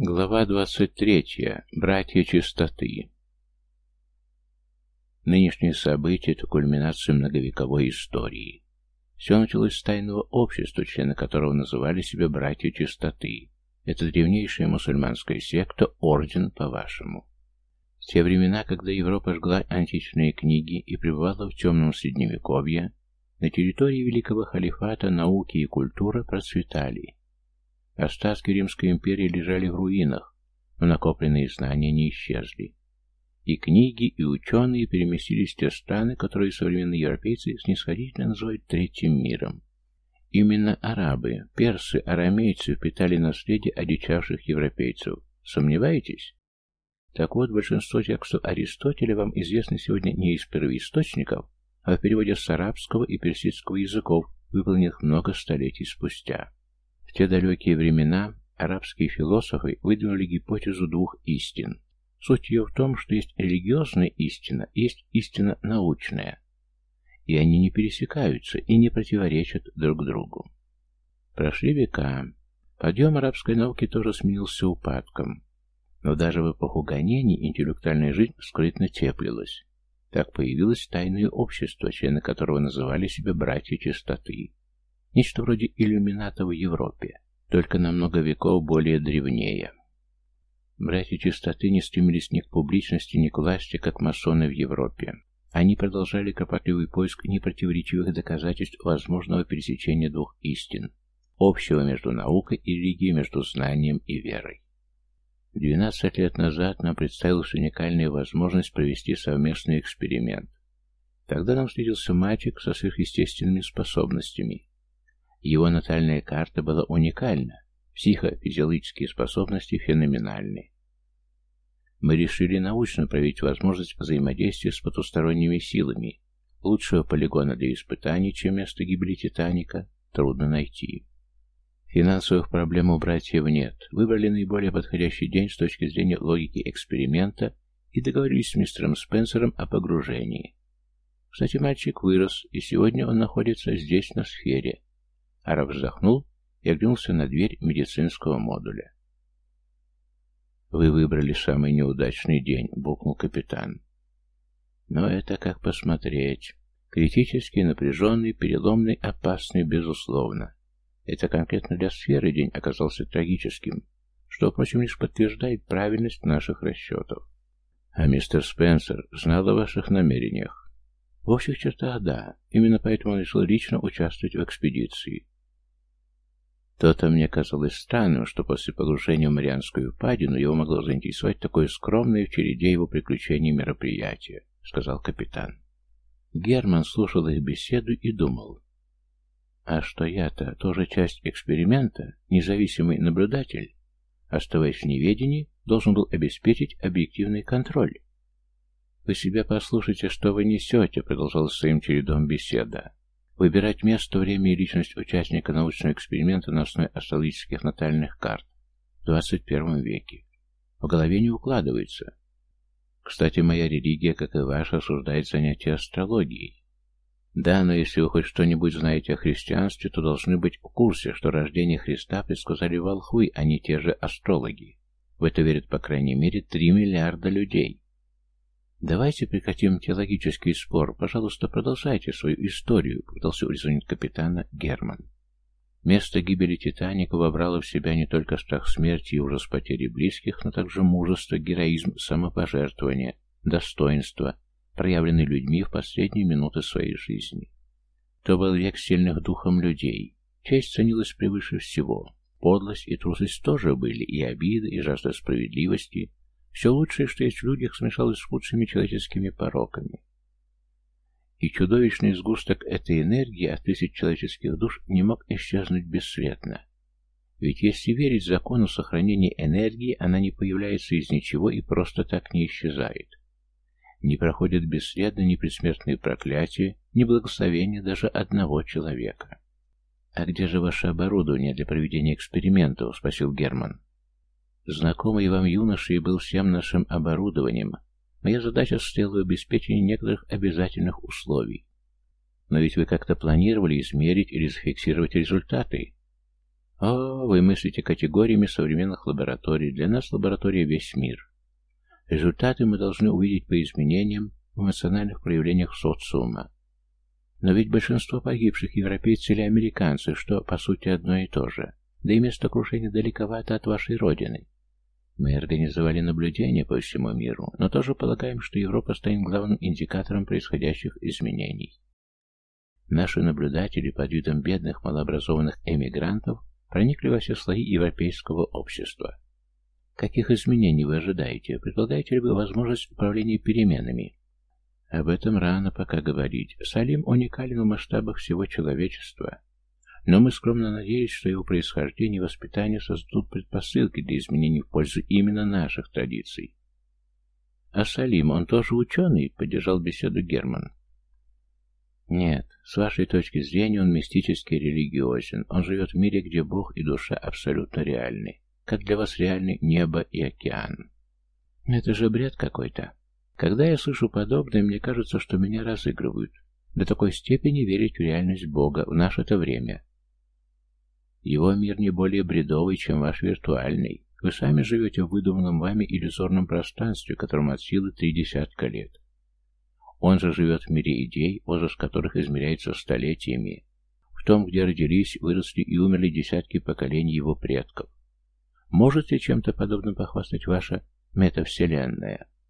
Глава 23. Братья чистоты. Нынешние события – это кульминация многовековой истории. Все началось с тайного общества, члены которого называли себя братья чистоты. Это древнейшая мусульманская секта, орден по-вашему. В те времена, когда Европа жгла античные книги и пребывала в темном средневековье, на территории Великого Халифата науки и культура процветали – Остатки Римской империи лежали в руинах, но накопленные знания не исчезли. И книги, и ученые переместились в те страны, которые современные европейцы снисходительно называют третьим миром. Именно арабы, персы, арамейцы впитали наследие одичавших европейцев. Сомневаетесь? Так вот, большинство текстов Аристотеля вам известны сегодня не из первоисточников, а в переводе с арабского и персидского языков, выполненных много столетий спустя. Те далекие времена арабские философы выдвинули гипотезу двух истин. Суть ее в том, что есть религиозная истина, есть истина научная. И они не пересекаются и не противоречат друг другу. Прошли века. Подъем арабской науки тоже сменился упадком. Но даже в эпоху гонений интеллектуальная жизнь скрытно теплилась. Так появилось тайное общество, члены которого называли себя «братья чистоты». Нечто вроде иллюмината в Европе, только на много веков более древнее. Братья чистоты не стремились ни к публичности, ни к власти, как масоны в Европе. Они продолжали кропотливый поиск непротиворечивых доказательств возможного пересечения двух истин, общего между наукой и религией, между знанием и верой. 12 лет назад нам представилась уникальная возможность провести совместный эксперимент. Тогда нам встретился мальчик со сверхъестественными способностями, его натальная карта была уникальна, психофизиологические способности феноменальны. Мы решили научно проверить возможность взаимодействия с потусторонними силами. Лучшего полигона для испытаний, чем место гибели Титаника, трудно найти. Финансовых проблем у братьев нет. Выбрали наиболее подходящий день с точки зрения логики эксперимента и договорились с мистером Спенсером о погружении. Кстати, мальчик вырос, и сегодня он находится здесь, на сфере, Араб вздохнул и оглянулся на дверь медицинского модуля. «Вы выбрали самый неудачный день», — букнул капитан. «Но это как посмотреть. Критический, напряженный, переломный, опасный, безусловно. Это конкретно для сферы день оказался трагическим, что, впрочем, лишь подтверждает правильность наших расчетов. А мистер Спенсер знал о ваших намерениях. В общих чертах, да. Именно поэтому он решил лично участвовать в экспедиции. То-то мне казалось странным, что после погружения в Марианскую впадину его могло заинтересовать такое скромное в череде его приключений мероприятие, сказал капитан. Герман слушал их беседу и думал. А что я-то тоже часть эксперимента, независимый наблюдатель, оставаясь в неведении, должен был обеспечить объективный контроль. «Вы себя послушайте, что вы несете», — продолжал своим чередом беседа. Выбирать место, время и личность участника научного эксперимента на основе астрологических натальных карт в 21 веке. В голове не укладывается. Кстати, моя религия, как и ваша, осуждает занятия астрологией. Да, но если вы хоть что-нибудь знаете о христианстве, то должны быть в курсе, что рождение Христа предсказали волхвы, а не те же астрологи. В это верят, по крайней мере, 3 миллиарда людей. «Давайте прекратим теологический спор. Пожалуйста, продолжайте свою историю», — пытался урезонить капитана Герман. Место гибели Титаника вобрало в себя не только страх смерти и ужас потери близких, но также мужество, героизм, самопожертвование, достоинство, проявленные людьми в последние минуты своей жизни. То был век сильных духом людей. Честь ценилась превыше всего. Подлость и трусость тоже были, и обида, и жажда справедливости, все лучшее, что есть в людях, смешалось с худшими человеческими пороками. И чудовищный сгусток этой энергии от тысяч человеческих душ не мог исчезнуть бесследно. Ведь если верить закону сохранения энергии, она не появляется из ничего и просто так не исчезает. Не проходит бесследно ни предсмертные проклятия, ни благословения даже одного человека. «А где же ваше оборудование для проведения экспериментов?» — спросил Герман. Знакомый вам юноша и был всем нашим оборудованием. Моя задача состояла в обеспечении некоторых обязательных условий. Но ведь вы как-то планировали измерить или зафиксировать результаты. О, вы мыслите категориями современных лабораторий. Для нас лаборатория весь мир. Результаты мы должны увидеть по изменениям в эмоциональных проявлениях социума. Но ведь большинство погибших европейцы или американцы, что по сути одно и то же. Да и место крушения далековато от вашей родины. Мы организовали наблюдения по всему миру, но тоже полагаем, что Европа станет главным индикатором происходящих изменений. Наши наблюдатели под видом бедных, малообразованных эмигрантов проникли во все слои европейского общества. Каких изменений вы ожидаете? Предполагаете ли вы возможность управления переменами? Об этом рано пока говорить. Салим уникален в масштабах всего человечества. Но мы скромно надеялись, что его происхождение и воспитание создадут предпосылки для изменений в пользу именно наших традиций. А Салим, он тоже ученый? Поддержал беседу Герман. Нет, с вашей точки зрения он мистически религиозен. Он живет в мире, где Бог и душа абсолютно реальны. Как для вас реальны небо и океан. Это же бред какой-то. Когда я слышу подобное, мне кажется, что меня разыгрывают. До такой степени верить в реальность Бога в наше-то время. Его мир не более бредовый, чем ваш виртуальный. Вы сами живете в выдуманном вами иллюзорном пространстве, которому от силы три десятка лет. Он же живет в мире идей, возраст которых измеряется столетиями. В том, где родились, выросли и умерли десятки поколений его предков. Может ли чем-то подобным похвастать ваша метавселенная?